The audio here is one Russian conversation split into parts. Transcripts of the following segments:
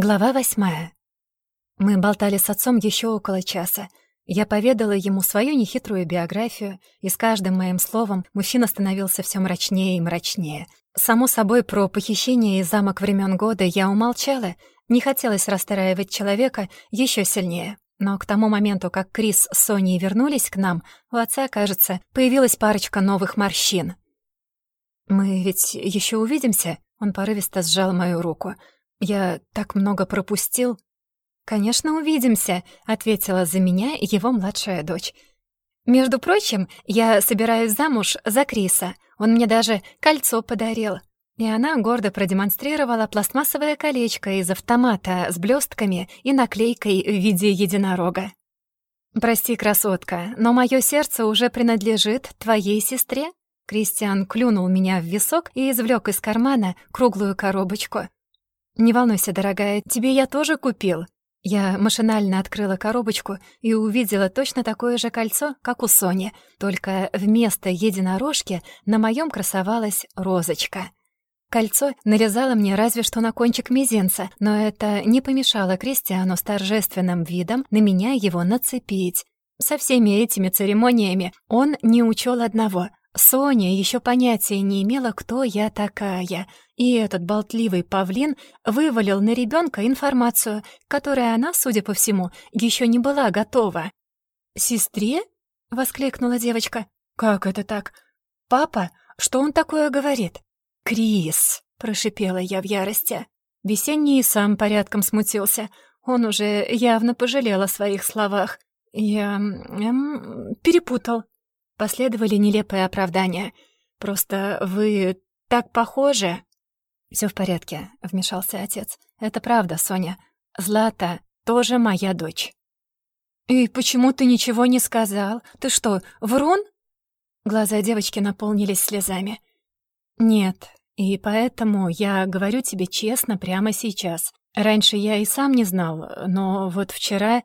Глава восьмая. Мы болтали с отцом еще около часа. Я поведала ему свою нехитрую биографию, и с каждым моим словом мужчина становился все мрачнее и мрачнее. Само собой, про похищение и замок времен года я умолчала, не хотелось расстраивать человека еще сильнее. Но к тому моменту, как Крис с Соней вернулись к нам, у отца, кажется, появилась парочка новых морщин. «Мы ведь еще увидимся?» Он порывисто сжал мою руку — я так много пропустил. Конечно, увидимся, ответила за меня его младшая дочь. Между прочим, я собираюсь замуж за Криса. Он мне даже кольцо подарил. И она гордо продемонстрировала пластмассовое колечко из автомата с блестками и наклейкой в виде единорога. «Прости, красотка, но мое сердце уже принадлежит твоей сестре». Кристиан клюнул меня в висок и извлек из кармана круглую коробочку. «Не волнуйся, дорогая, тебе я тоже купил». Я машинально открыла коробочку и увидела точно такое же кольцо, как у Сони, только вместо единорожки на моем красовалась розочка. Кольцо нарезало мне разве что на кончик мизинца, но это не помешало Кристиану с торжественным видом на меня его нацепить. Со всеми этими церемониями он не учел одного. Соня еще понятия не имела, кто я такая, и этот болтливый павлин вывалил на ребенка информацию, которой она, судя по всему, еще не была готова. «Сестре?» — воскликнула девочка. «Как это так? Папа? Что он такое говорит?» «Крис!» — прошипела я в ярости. Весенний сам порядком смутился. Он уже явно пожалел о своих словах. Я... Эм, перепутал. Последовали нелепые оправдания. «Просто вы так похожи!» Все в порядке», — вмешался отец. «Это правда, Соня. Злата тоже моя дочь». «И почему ты ничего не сказал? Ты что, врун?» Глаза девочки наполнились слезами. «Нет, и поэтому я говорю тебе честно прямо сейчас. Раньше я и сам не знал, но вот вчера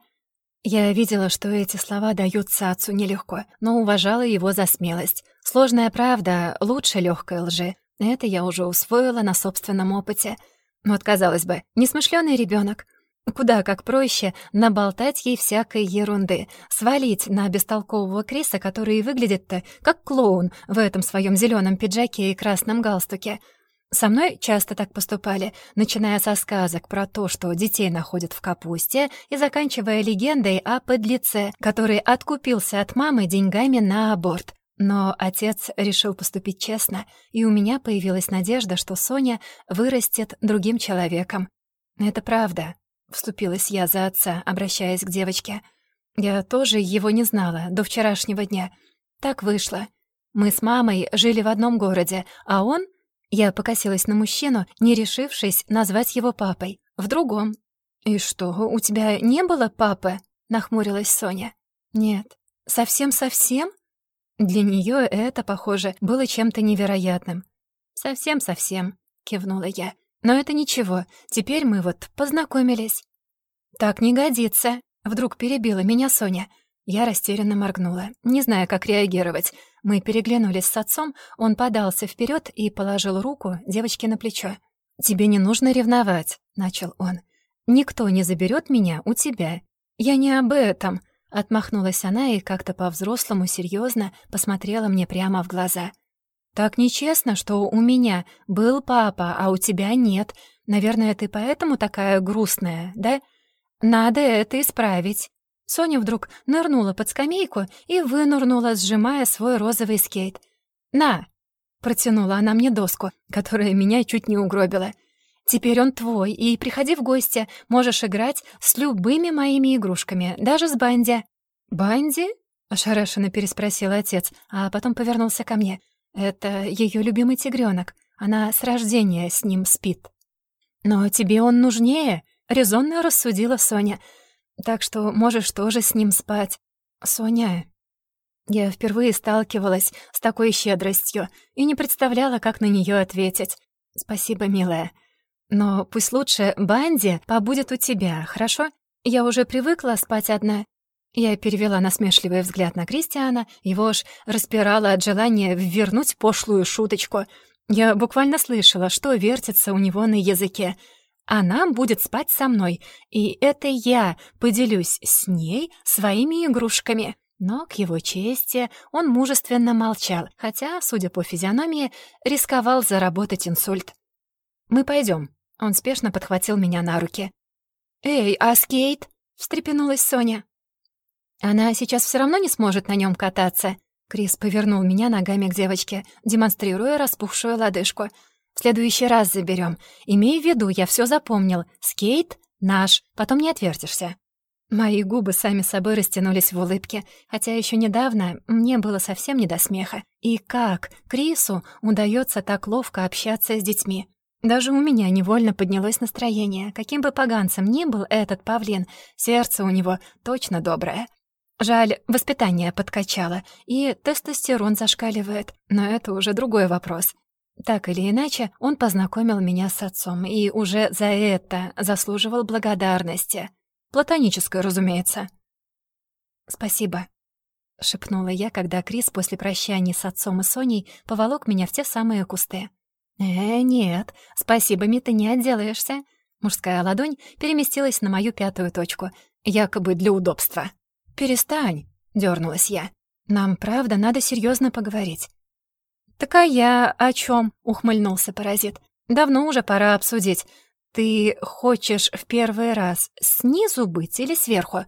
я видела, что эти слова даются отцу нелегко, но уважала его за смелость. Сложная правда лучше легкой лжи. Это я уже усвоила на собственном опыте. Вот, казалось бы, несмышленый ребенок. Куда как проще наболтать ей всякой ерунды, свалить на бестолкового Криса, который выглядит-то как клоун в этом своем зеленом пиджаке и красном галстуке — со мной часто так поступали, начиная со сказок про то, что детей находят в капусте, и заканчивая легендой о подлеце, который откупился от мамы деньгами на аборт. Но отец решил поступить честно, и у меня появилась надежда, что Соня вырастет другим человеком. «Это правда», — вступилась я за отца, обращаясь к девочке. «Я тоже его не знала до вчерашнего дня. Так вышло. Мы с мамой жили в одном городе, а он я покосилась на мужчину, не решившись назвать его папой. В другом. «И что, у тебя не было папы?» — нахмурилась Соня. «Нет. Совсем-совсем?» Для нее это, похоже, было чем-то невероятным. «Совсем-совсем», — кивнула я. «Но это ничего, теперь мы вот познакомились». «Так не годится», — вдруг перебила меня Соня. Я растерянно моргнула, не зная, как реагировать. Мы переглянулись с отцом, он подался вперед и положил руку девочке на плечо. «Тебе не нужно ревновать», — начал он. «Никто не заберет меня у тебя». «Я не об этом», — отмахнулась она и как-то по-взрослому серьезно посмотрела мне прямо в глаза. «Так нечестно, что у меня был папа, а у тебя нет. Наверное, ты поэтому такая грустная, да? Надо это исправить». Соня вдруг нырнула под скамейку и вынырнула, сжимая свой розовый скейт. «На!» — протянула она мне доску, которая меня чуть не угробила. «Теперь он твой, и приходи в гости. Можешь играть с любыми моими игрушками, даже с Банди». «Банди?» — ошарашенно переспросил отец, а потом повернулся ко мне. «Это ее любимый тигренок. Она с рождения с ним спит». «Но тебе он нужнее», — резонно рассудила Соня — так что можешь тоже с ним спать. Соня, я впервые сталкивалась с такой щедростью и не представляла, как на нее ответить. Спасибо, милая. Но пусть лучше Банди побудет у тебя, хорошо? Я уже привыкла спать одна. Я перевела насмешливый взгляд на Кристиана, его аж распирало от желания вернуть пошлую шуточку. Я буквально слышала, что вертится у него на языке. Она будет спать со мной, и это я поделюсь с ней своими игрушками. Но, к его чести, он мужественно молчал, хотя, судя по физиономии, рисковал заработать инсульт. «Мы пойдем. Он спешно подхватил меня на руки. «Эй, а скейт?» — встрепенулась Соня. «Она сейчас все равно не сможет на нем кататься». Крис повернул меня ногами к девочке, демонстрируя распухшую лодыжку. «В следующий раз заберем. Имей в виду, я все запомнил. Скейт наш, потом не отвертишься». Мои губы сами собой растянулись в улыбке, хотя еще недавно мне было совсем не до смеха. И как Крису удается так ловко общаться с детьми? Даже у меня невольно поднялось настроение. Каким бы поганцем ни был этот павлин, сердце у него точно доброе. Жаль, воспитание подкачало, и тестостерон зашкаливает, но это уже другой вопрос. Так или иначе, он познакомил меня с отцом и уже за это заслуживал благодарности. Платонической, разумеется. «Спасибо», — шепнула я, когда Крис после прощания с отцом и Соней поволок меня в те самые кусты. «Э, нет, спасибо, ты не отделаешься». Мужская ладонь переместилась на мою пятую точку, якобы для удобства. «Перестань», — дернулась я. «Нам, правда, надо серьезно поговорить». «Так а я о чем? ухмыльнулся паразит. «Давно уже пора обсудить. Ты хочешь в первый раз снизу быть или сверху?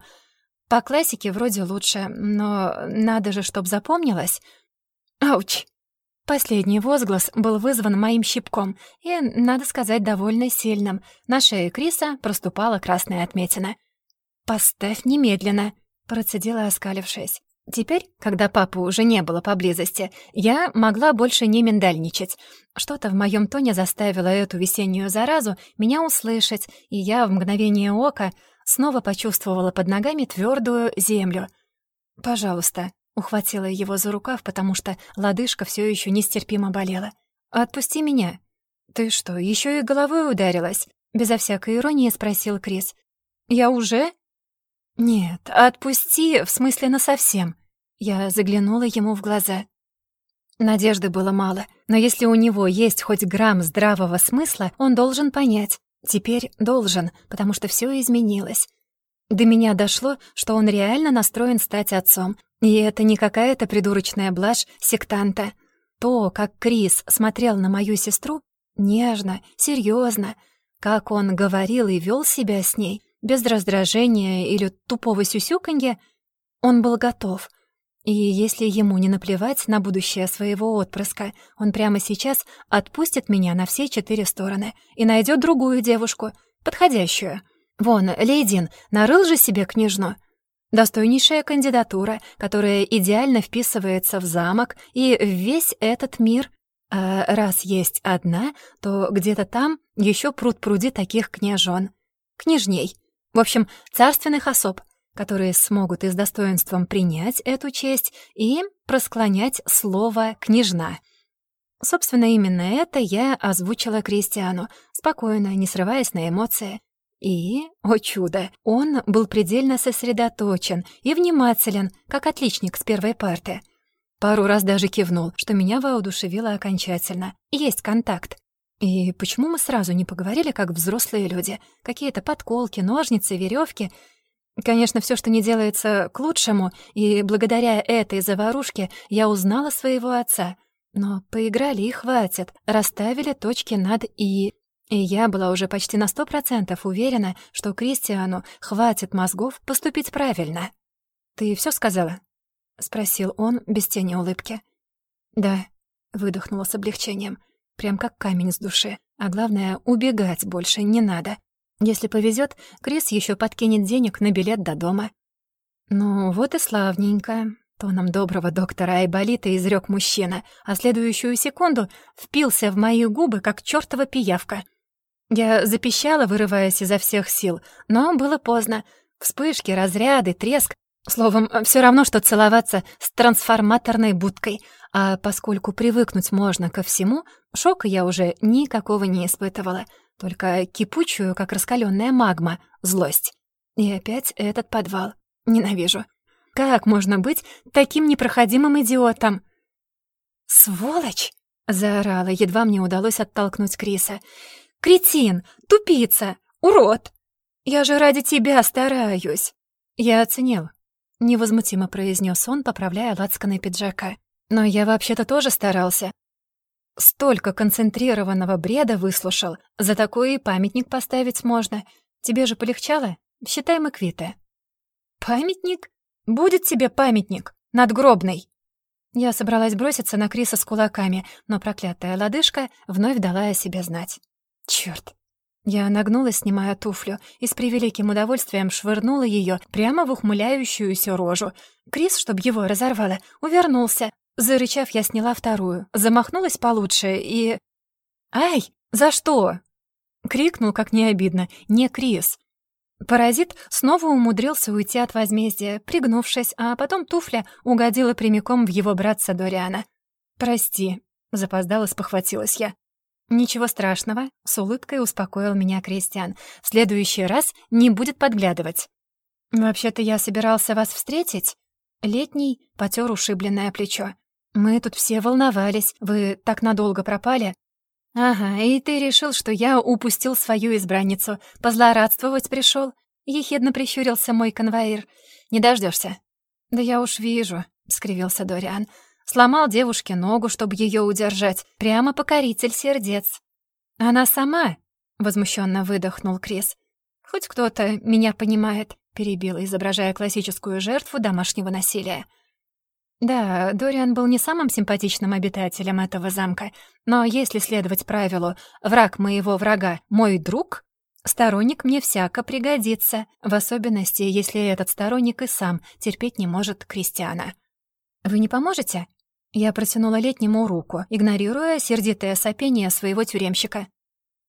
По классике вроде лучше, но надо же, чтоб запомнилось». «Ауч!» Последний возглас был вызван моим щипком и, надо сказать, довольно сильным. На шее Криса проступала красная отметина. «Поставь немедленно», — процедила, оскалившись. Теперь, когда папы уже не было поблизости, я могла больше не миндальничать. Что-то в моем тоне заставило эту весеннюю заразу меня услышать, и я в мгновение ока снова почувствовала под ногами твердую землю. «Пожалуйста», Ухватила его за рукав, потому что лодыжка все еще нестерпимо болела. «Отпусти меня». «Ты что, еще и головой ударилась?» Безо всякой иронии спросил Крис. «Я уже?» «Нет, отпусти, в смысле насовсем». Я заглянула ему в глаза. Надежды было мало, но если у него есть хоть грамм здравого смысла, он должен понять. Теперь должен, потому что все изменилось. До меня дошло, что он реально настроен стать отцом, и это не какая-то придурочная блажь сектанта. То, как Крис смотрел на мою сестру, нежно, серьезно, как он говорил и вел себя с ней, без раздражения или тупого сюсюканья, он был готов. И если ему не наплевать на будущее своего отпрыска, он прямо сейчас отпустит меня на все четыре стороны и найдет другую девушку, подходящую. Вон, Лейдин нарыл же себе княжну — Достойнейшая кандидатура, которая идеально вписывается в замок и в весь этот мир. А раз есть одна, то где-то там еще пруд-пруди таких княжон. Княжней. В общем, царственных особ, которые смогут и с достоинством принять эту честь и просклонять слово «княжна». Собственно, именно это я озвучила Кристиану, спокойно, не срываясь на эмоции. И, о чудо, он был предельно сосредоточен и внимателен, как отличник с первой парты. Пару раз даже кивнул, что меня воодушевило окончательно. Есть контакт. И почему мы сразу не поговорили, как взрослые люди? Какие-то подколки, ножницы, веревки. Конечно, все, что не делается, к лучшему, и благодаря этой заварушке я узнала своего отца. Но поиграли и хватит, расставили точки над «и», и я была уже почти на сто процентов уверена, что Кристиану хватит мозгов поступить правильно. «Ты все сказала?» — спросил он без тени улыбки. «Да», — выдохнула с облегчением, прям как камень с души. А главное, убегать больше не надо. Если повезет, Крис еще подкинет денег на билет до дома. «Ну, вот и славненько», — тоном доброго доктора Айболита изрек мужчина, а следующую секунду впился в мои губы, как чертова пиявка — я запищала, вырываясь изо всех сил, но было поздно. Вспышки, разряды, треск. Словом, все равно, что целоваться с трансформаторной будкой. А поскольку привыкнуть можно ко всему, шока я уже никакого не испытывала. Только кипучую, как раскаленная магма, злость. И опять этот подвал. Ненавижу. Как можно быть таким непроходимым идиотом? «Сволочь!» — заорала, едва мне удалось оттолкнуть Криса. кретин, тупица, урод! Я же ради тебя стараюсь!» «Я оценил», — невозмутимо произнес он, поправляя лацканы пиджака. «Но я вообще-то тоже старался. Столько концентрированного бреда выслушал. За такой и памятник поставить можно. Тебе же полегчало? Считай мы квиты». «Памятник? Будет тебе памятник, надгробный!» Я собралась броситься на Криса с кулаками, но проклятая лодыжка вновь дала о себе знать. Чёрт! Я нагнулась, снимая туфлю, и с превеликим удовольствием швырнула ее прямо в ухмыляющуюся рожу. Крис, чтобы его разорвало, увернулся. Зарычав, я сняла вторую, замахнулась получше и... «Ай, за что?» Крикнул, как не обидно, не Крис. Паразит снова умудрился уйти от возмездия, пригнувшись, а потом туфля угодила прямиком в его братца Дориана. «Прости», — запоздало спохватилась я. «Ничего страшного», — с улыбкой успокоил меня Кристиан. «В следующий раз не будет подглядывать». «Вообще-то я собирался вас встретить». Летний потер ушибленное плечо. «Мы тут все волновались. Вы так надолго пропали». «Ага, и ты решил, что я упустил свою избранницу. Позлорадствовать пришел. Ехидно прищурился мой конвоир. «Не дождешься. «Да я уж вижу», — скривился Дориан. Сломал девушке ногу, чтобы ее удержать. Прямо покоритель сердец. «Она сама?» — возмущенно выдохнул Крис. «Хоть кто-то меня понимает», — перебила, изображая классическую жертву домашнего насилия. Да, Дориан был не самым симпатичным обитателем этого замка, но если следовать правилу «враг моего врага — мой друг», сторонник мне всяко пригодится, в особенности, если этот сторонник и сам терпеть не может Кристиана. «Вы не поможете?» Я протянула летнему руку, игнорируя сердитое сопение своего тюремщика.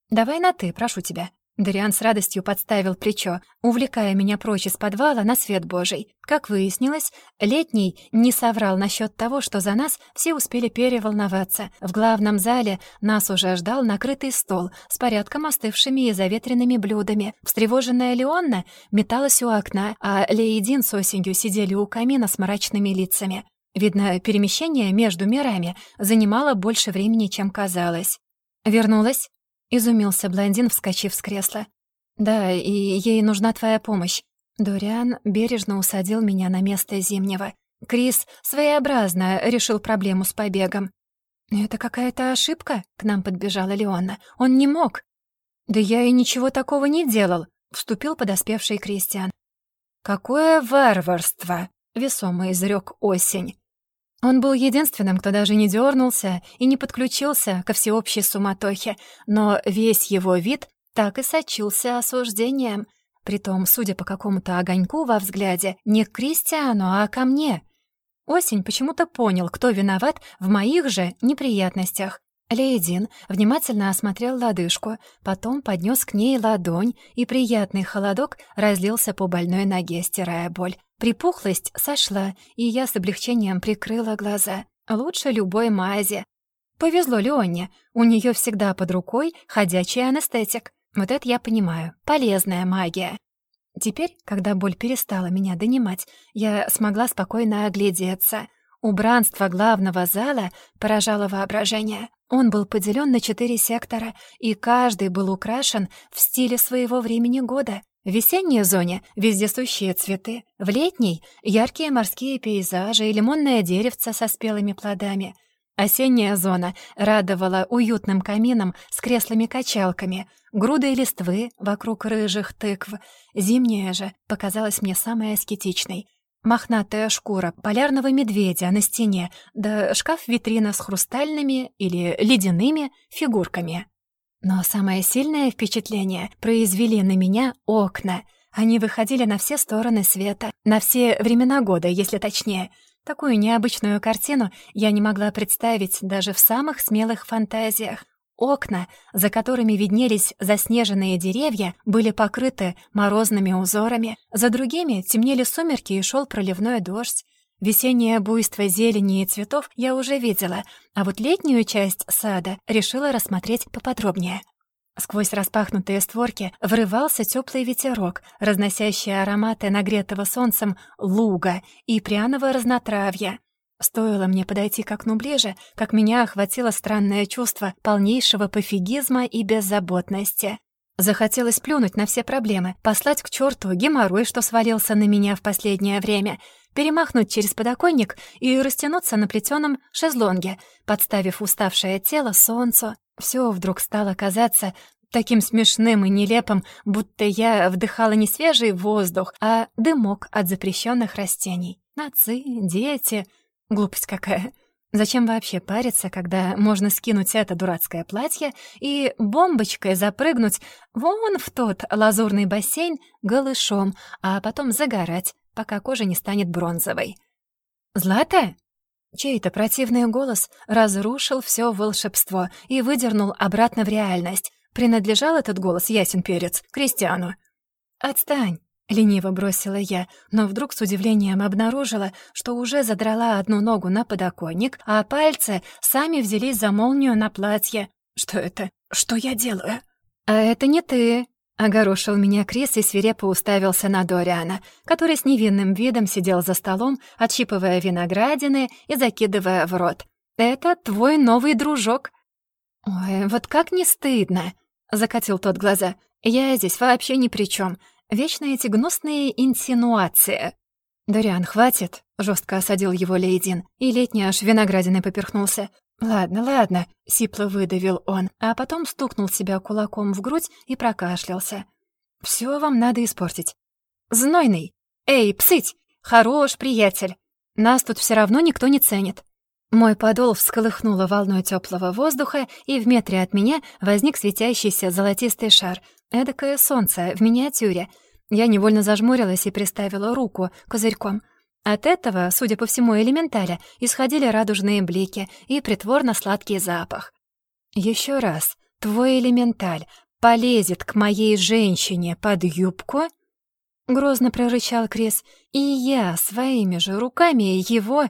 «Давай на «ты», прошу тебя». Дариан с радостью подставил плечо, увлекая меня прочь из подвала на свет Божий. Как выяснилось, летний не соврал насчет того, что за нас все успели переволноваться. В главном зале нас уже ждал накрытый стол с порядком остывшими и заветренными блюдами. Встревоженная Леонна металась у окна, а Леидин с осенью сидели у камина с мрачными лицами. Видно, перемещение между мирами занимало больше времени, чем казалось. «Вернулась?» — изумился блондин, вскочив с кресла. «Да, и ей нужна твоя помощь». Дориан бережно усадил меня на место Зимнего. Крис своеобразно решил проблему с побегом. «Это какая-то ошибка?» — к нам подбежала Леона. «Он не мог». «Да я и ничего такого не делал», — вступил подоспевший Кристиан. «Какое варварство!» — весомо изрек осень. Он был единственным, кто даже не дернулся и не подключился ко всеобщей суматохе, но весь его вид так и сочился осуждением. Притом, судя по какому-то огоньку во взгляде, не к Кристиану, а ко мне. Осень почему-то понял, кто виноват в моих же неприятностях. Лейдин внимательно осмотрел лодыжку, потом поднес к ней ладонь, и приятный холодок разлился по больной ноге, стирая боль. Припухлость сошла, и я с облегчением прикрыла глаза. Лучше любой мази. Повезло Леоне, у нее всегда под рукой ходячий анестетик. Вот это я понимаю, полезная магия. Теперь, когда боль перестала меня донимать, я смогла спокойно оглядеться. Убранство главного зала поражало воображение. Он был поделен на четыре сектора, и каждый был украшен в стиле своего времени года. В весенней зоне — вездесущие цветы, в летней — яркие морские пейзажи и лимонное деревце со спелыми плодами. Осенняя зона радовала уютным камином с креслами-качалками, грудой листвы вокруг рыжих тыкв. Зимняя же показалась мне самой аскетичной — мохнатая шкура полярного медведя на стене, да шкаф-витрина с хрустальными или ледяными фигурками. Но самое сильное впечатление произвели на меня окна. Они выходили на все стороны света, на все времена года, если точнее. Такую необычную картину я не могла представить даже в самых смелых фантазиях. Окна, за которыми виднелись заснеженные деревья, были покрыты морозными узорами, за другими темнели сумерки и шел проливной дождь. Весеннее буйство зелени и цветов я уже видела, а вот летнюю часть сада решила рассмотреть поподробнее. Сквозь распахнутые створки врывался теплый ветерок, разносящий ароматы нагретого солнцем луга и пряного разнотравья. Стоило мне подойти к окну ближе, как меня охватило странное чувство полнейшего пофигизма и беззаботности. Захотелось плюнуть на все проблемы, послать к черту геморрой, что свалился на меня в последнее время, перемахнуть через подоконник и растянуться на плетеном шезлонге, подставив уставшее тело солнцу. Все вдруг стало казаться таким смешным и нелепым, будто я вдыхала не свежий воздух, а дымок от запрещенных растений. Отцы, дети, Глупость какая. Зачем вообще париться, когда можно скинуть это дурацкое платье и бомбочкой запрыгнуть вон в тот лазурный бассейн голышом, а потом загорать, пока кожа не станет бронзовой? «Злата?» Чей-то противный голос разрушил все волшебство и выдернул обратно в реальность. Принадлежал этот голос, ясен перец, Кристиану. «Отстань!» — лениво бросила я, но вдруг с удивлением обнаружила, что уже задрала одну ногу на подоконник, а пальцы сами взялись за молнию на платье. «Что это? Что я делаю?» «А это не ты», — огорошил меня Крис и свирепо уставился на Дориана, который с невинным видом сидел за столом, отщипывая виноградины и закидывая в рот. «Это твой новый дружок». «Ой, вот как не стыдно!» — закатил тот глаза. «Я здесь вообще ни при чем. Вечно эти гнусные инсинуации. «Дориан, хватит!» — жестко осадил его Лейдин, и летний аж виноградиной поперхнулся. «Ладно, ладно», — сипло выдавил он, а потом стукнул себя кулаком в грудь и прокашлялся. «Всё вам надо испортить. Знойный! Эй, псыть! Хорош, приятель! Нас тут всё равно никто не ценит». Мой подол всколыхнуло волной тёплого воздуха, и в метре от меня возник светящийся золотистый шар — Эдакое солнце в миниатюре. Я невольно зажмурилась и приставила руку козырьком. От этого, судя по всему элементаля, исходили радужные блики и притворно-сладкий запах. Еще раз, твой элементаль полезет к моей женщине под юбку?» Грозно прорычал Крис, и я своими же руками его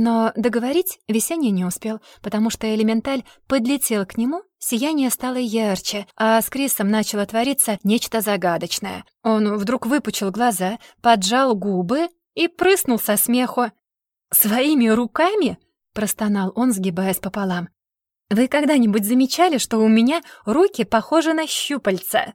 но договорить Весенний не успел, потому что элементаль подлетел к нему, сияние стало ярче, а с Крисом начало твориться нечто загадочное. Он вдруг выпучил глаза, поджал губы и прыснул со смеху. «Своими руками?» — простонал он, сгибаясь пополам. «Вы когда-нибудь замечали, что у меня руки похожи на щупальца?»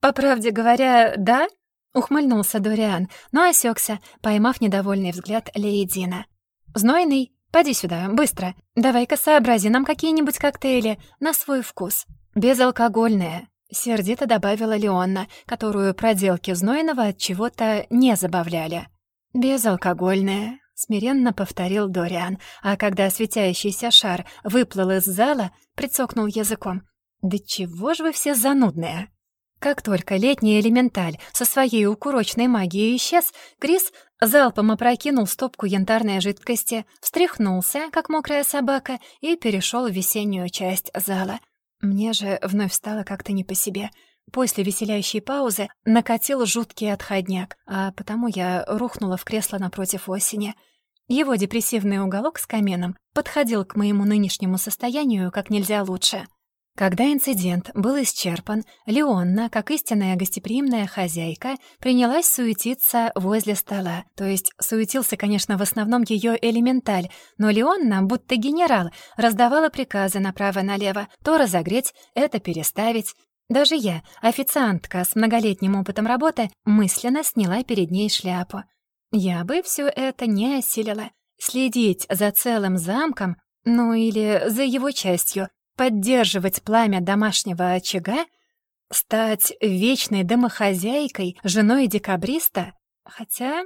«По правде говоря, да?» — ухмыльнулся Дориан, но осекся, поймав недовольный взгляд Лейдина. «Знойный, поди сюда, быстро. Давай-ка сообрази нам какие-нибудь коктейли на свой вкус. Безалкогольные», — сердито добавила Леонна, которую проделки Знойного от чего-то не забавляли. «Безалкогольные», — смиренно повторил Дориан, а когда светящийся шар выплыл из зала, прицокнул языком. «Да чего ж вы все занудные?» Как только летний элементаль со своей укурочной магией исчез, Крис залпом опрокинул стопку янтарной жидкости, встряхнулся, как мокрая собака, и перешел в весеннюю часть зала. Мне же вновь стало как-то не по себе. После веселящей паузы накатил жуткий отходняк, а потому я рухнула в кресло напротив осени. Его депрессивный уголок с каменом подходил к моему нынешнему состоянию как нельзя лучше — когда инцидент был исчерпан, Леонна, как истинная гостеприимная хозяйка, принялась суетиться возле стола. То есть суетился, конечно, в основном ее элементаль, но Леонна, будто генерал, раздавала приказы направо-налево, то разогреть, это переставить. Даже я, официантка с многолетним опытом работы, мысленно сняла перед ней шляпу. Я бы все это не осилила. Следить за целым замком, ну или за его частью, поддерживать пламя домашнего очага, стать вечной домохозяйкой, женой декабриста? Хотя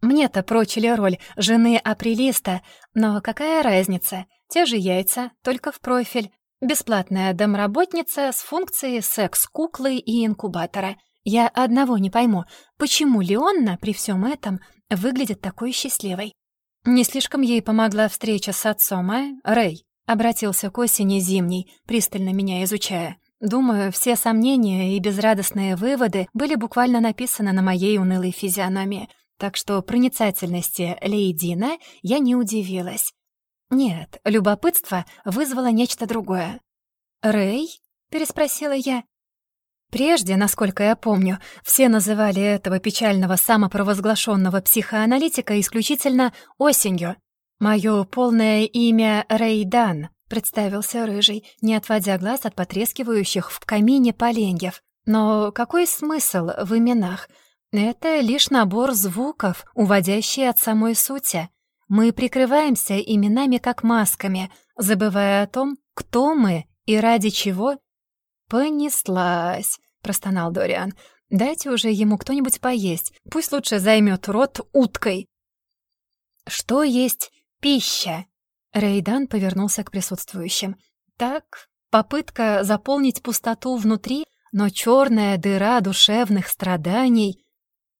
мне-то прочили роль жены апрелиста, но какая разница? Те же яйца, только в профиль. Бесплатная домработница с функцией секс-куклы и инкубатора. Я одного не пойму, почему Леонна при всем этом выглядит такой счастливой? Не слишком ей помогла встреча с отцом, а, Рэй? Обратился к осени зимней, пристально меня изучая. Думаю, все сомнения и безрадостные выводы были буквально написаны на моей унылой физиономии, так что проницательности Лейдина я не удивилась. Нет, любопытство вызвало нечто другое. «Рэй?» — переспросила я. Прежде, насколько я помню, все называли этого печального самопровозглашенного психоаналитика исключительно осенью. «Моё полное имя Рейдан», — представился Рыжий, не отводя глаз от потрескивающих в камине поленьев. «Но какой смысл в именах? Это лишь набор звуков, уводящий от самой сути. Мы прикрываемся именами как масками, забывая о том, кто мы и ради чего». «Понеслась», — простонал Дориан. «Дайте уже ему кто-нибудь поесть, пусть лучше займет рот уткой». «Что есть Пища. Рейдан повернулся к присутствующим. Так, попытка заполнить пустоту внутри, но черная дыра душевных страданий.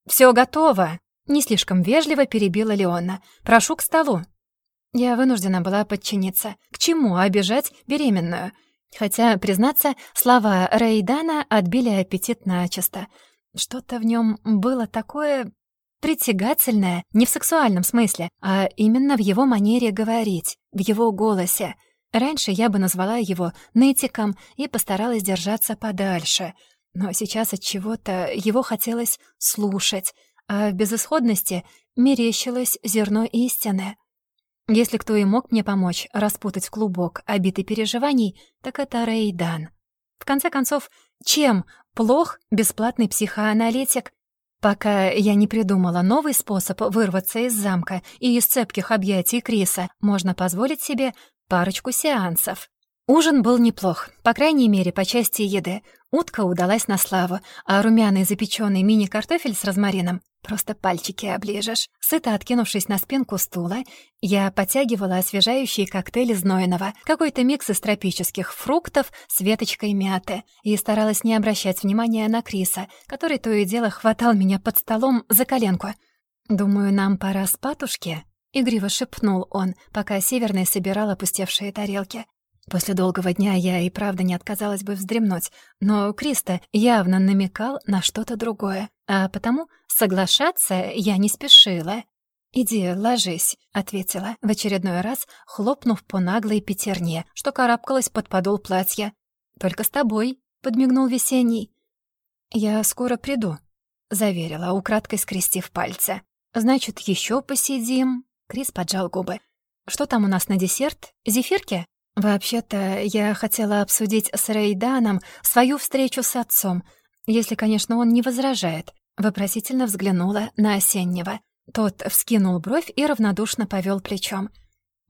Все готово. Не слишком вежливо перебила Леона. Прошу к столу. Я вынуждена была подчиниться. К чему обижать беременную? Хотя, признаться, слова Рейдана отбили аппетит начисто. Что-то в нем было такое притягательная не в сексуальном смысле, а именно в его манере говорить, в его голосе. Раньше я бы назвала его нытиком и постаралась держаться подальше, но сейчас от чего-то его хотелось слушать, а в безысходности мерещилось зерно истины. Если кто и мог мне помочь распутать клубок, обитый переживаний, так это Рейдан. В конце концов, чем плох бесплатный психоаналитик, Пока я не придумала новый способ вырваться из замка и из цепких объятий Криса, можно позволить себе парочку сеансов. Ужин был неплох, по крайней мере, по части еды. Утка удалась на славу, а румяный запеченный мини-картофель с розмарином просто пальчики оближешь. Сыто откинувшись на спинку стула, я подтягивала освежающий коктейль знойного, какой-то микс из тропических фруктов с веточкой мяты, и старалась не обращать внимания на Криса, который то и дело хватал меня под столом за коленку. «Думаю, нам пора спатушки», — игриво шепнул он, пока Северный собирал опустевшие тарелки. После долгого дня я и правда не отказалась бы вздремнуть, но Криста явно намекал на что-то другое, а потому соглашаться я не спешила. «Иди, ложись», — ответила, в очередной раз хлопнув по наглой пятерне, что карабкалась под подол платья. «Только с тобой», — подмигнул Весенний. «Я скоро приду», — заверила, украдкой скрестив пальцы. «Значит, еще посидим?» Крис поджал губы. «Что там у нас на десерт? Зефирки?» «Вообще-то, я хотела обсудить с Рейданом свою встречу с отцом, если, конечно, он не возражает». Вопросительно взглянула на Осеннего. Тот вскинул бровь и равнодушно повел плечом.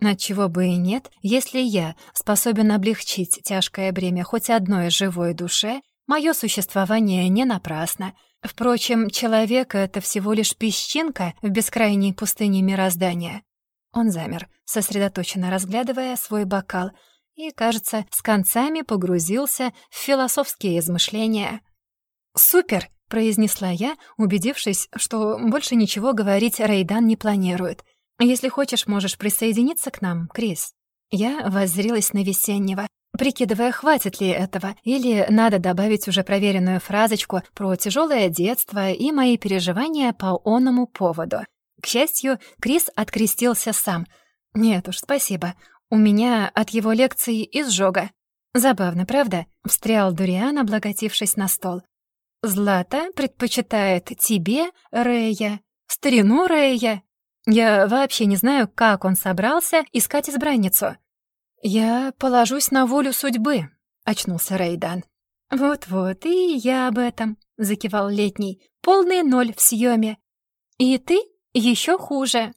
Отчего бы и нет, если я способен облегчить тяжкое бремя хоть одной живой душе, мое существование не напрасно. Впрочем, человек — это всего лишь песчинка в бескрайней пустыне мироздания. Он замер, сосредоточенно разглядывая свой бокал, и, кажется, с концами погрузился в философские измышления. «Супер!» — произнесла я, убедившись, что больше ничего говорить Рейдан не планирует. «Если хочешь, можешь присоединиться к нам, Крис». Я воззрилась на весеннего, прикидывая, хватит ли этого, или надо добавить уже проверенную фразочку про тяжелое детство и мои переживания по оному поводу. К счастью, Крис открестился сам. «Нет уж, спасибо. У меня от его лекции изжога». «Забавно, правда?» — встрял Дуриан, облокотившись на стол. «Злата предпочитает тебе, Рея, старину Рея. Я вообще не знаю, как он собрался искать избранницу». «Я положусь на волю судьбы», — очнулся Рейдан. «Вот-вот, и я об этом», — закивал Летний. «Полный ноль в съеме. И ты еще хуже.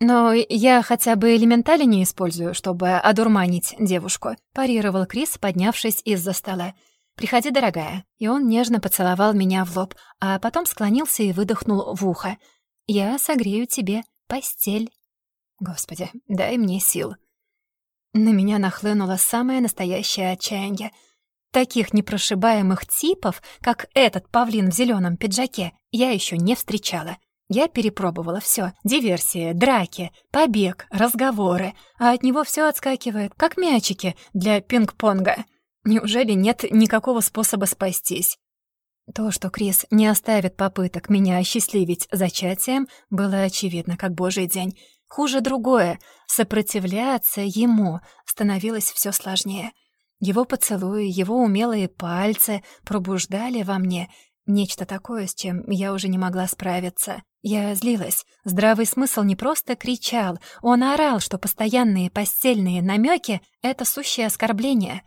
Но я хотя бы элементали не использую, чтобы одурманить девушку, парировал Крис, поднявшись из-за стола. «Приходи, дорогая». И он нежно поцеловал меня в лоб, а потом склонился и выдохнул в ухо. «Я согрею тебе постель». Господи, дай мне сил. На меня нахлынуло самое настоящее отчаяние. Таких непрошибаемых типов, как этот павлин в зеленом пиджаке, я еще не встречала. Я перепробовала все: диверсия, драки, побег, разговоры, а от него все отскакивает, как мячики для пинг-понга. Неужели нет никакого способа спастись? То, что Крис не оставит попыток меня осчастливить зачатием, было очевидно, как божий день. Хуже другое — сопротивляться ему становилось все сложнее. Его поцелуи, его умелые пальцы пробуждали во мне Нечто такое, с чем я уже не могла справиться. Я злилась. Здравый смысл не просто кричал, он орал, что постоянные постельные намеки — это сущее оскорбление.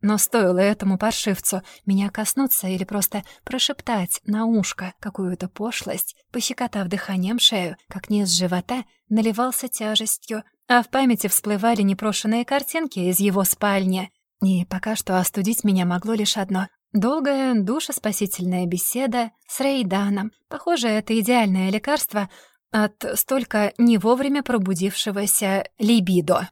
Но стоило этому паршивцу меня коснуться или просто прошептать на ушко какую-то пошлость, пощекотав дыханием шею, как низ живота наливался тяжестью, а в памяти всплывали непрошенные картинки из его спальни. И пока что остудить меня могло лишь одно Долгая душеспасительная беседа с Рейданом. Похоже, это идеальное лекарство от столько не вовремя пробудившегося либидо.